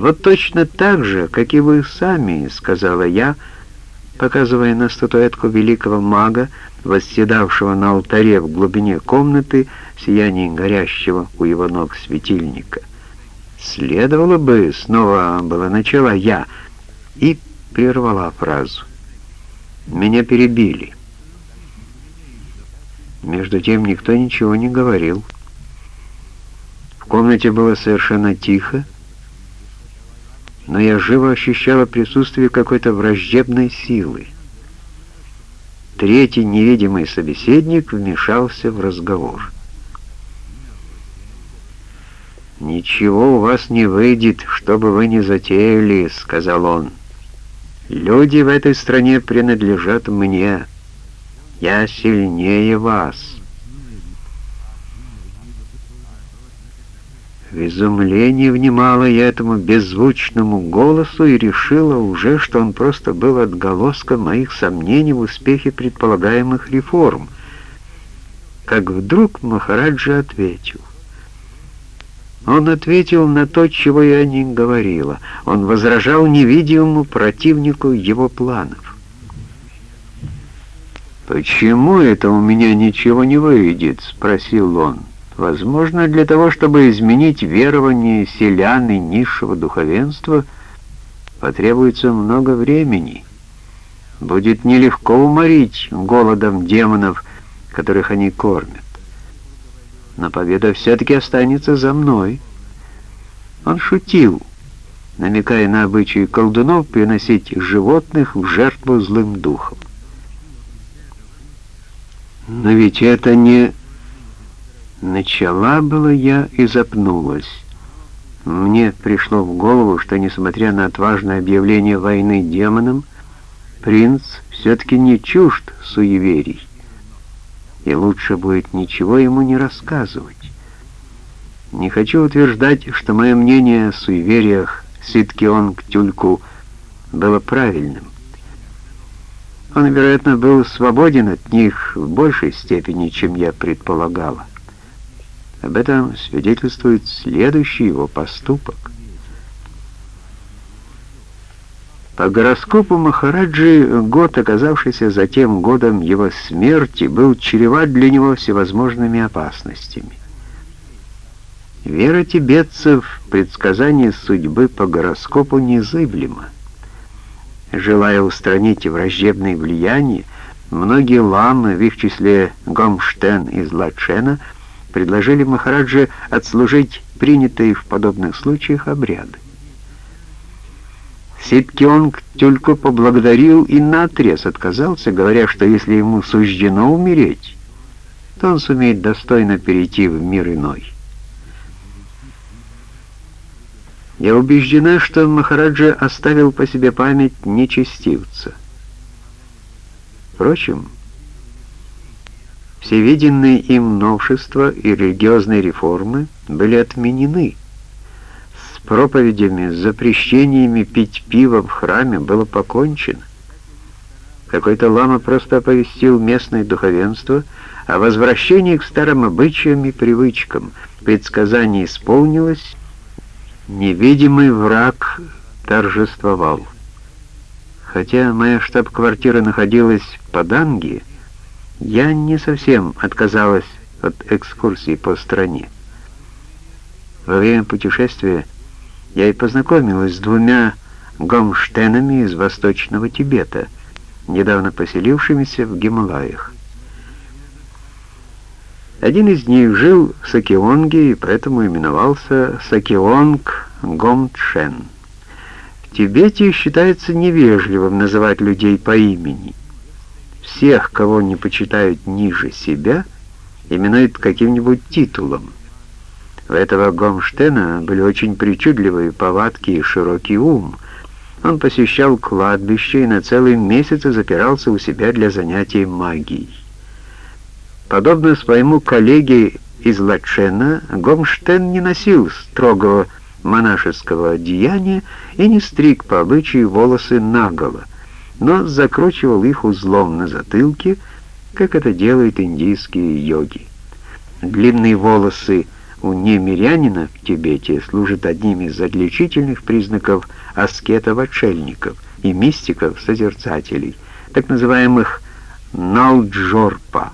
«Вот точно так же, как и вы сами», — сказала я, показывая на статуэтку великого мага, восседавшего на алтаре в глубине комнаты в сиянии горящего у его ног светильника. «Следовало бы, снова было начала я, и прервала фразу. Меня перебили». Между тем никто ничего не говорил. В комнате было совершенно тихо, но я живо ощущала присутствие какой-то враждебной силы. Третий невидимый собеседник вмешался в разговор. «Ничего у вас не выйдет, что бы вы ни затеяли», — сказал он. «Люди в этой стране принадлежат мне». Я сильнее вас. В изумлении внимала я этому беззвучному голосу и решила уже, что он просто был отголоском моих сомнений в успехе предполагаемых реформ. Как вдруг Махараджа ответил. Он ответил на то, чего я не говорила. Он возражал невидимому противнику его планов. «Почему это у меня ничего не выйдет?» — спросил он. «Возможно, для того, чтобы изменить верование селян и низшего духовенства, потребуется много времени. Будет нелегко уморить голодом демонов, которых они кормят. Но победа все-таки останется за мной». Он шутил, намекая на обычаи колдунов приносить животных в жертву злым духом. Но ведь это не... Начала было я и запнулась. Мне пришло в голову, что, несмотря на отважное объявление войны демонам, принц все-таки не чужд суеверий, и лучше будет ничего ему не рассказывать. Не хочу утверждать, что мое мнение о суевериях Ситкионг Тюльку было правильным. Он, вероятно, был свободен от них в большей степени, чем я предполагала. Об этом свидетельствует следующий его поступок. По гороскопу Махараджи год, оказавшийся затем годом его смерти, был чреват для него всевозможными опасностями. Вера тибетцев в предсказание судьбы по гороскопу незыблема. Желая устранить враждебные влияния, многие ламы, в их числе Гомштен из Лачена, предложили Махараджи отслужить принятые в подобных случаях обряды. Ситкионг только поблагодарил и наотрез отказался, говоря, что если ему суждено умереть, то он сумеет достойно перейти в мир иной. Я убеждена, что Махараджа оставил по себе память нечестивца. Впрочем, все виденные им новшества и религиозные реформы были отменены. С проповедями, с запрещениями пить пиво в храме было покончено. Какой-то лама просто оповестил местное духовенство о возвращении к старым обычаям и привычкам. Предсказание исполнилось, Невидимый враг торжествовал. Хотя моя штаб-квартира находилась в Паданге, я не совсем отказалась от экскурсии по стране. Во время путешествия я и познакомилась с двумя гомштенами из Восточного Тибета, недавно поселившимися в Гималаях. Один из них жил в Сакионге и поэтому именовался Сакионг Гомтшен. В Тибете считается невежливым называть людей по имени. Всех, кого не почитают ниже себя, именуют каким-нибудь титулом. У этого Гомштена были очень причудливые повадки и широкий ум. Он посещал кладбище и на целый месяц запирался у себя для занятий магией. Подобно своему коллеге из Лачена, Гомштен не носил строгого монашеского одеяния и не стриг по обычаю волосы наголо, но закручивал их узлом на затылке, как это делают индийские йоги. Длинные волосы у немирянина в Тибете служит одним из отличительных признаков аскетов-отшельников и мистиков-созерцателей, так называемых налджорпа.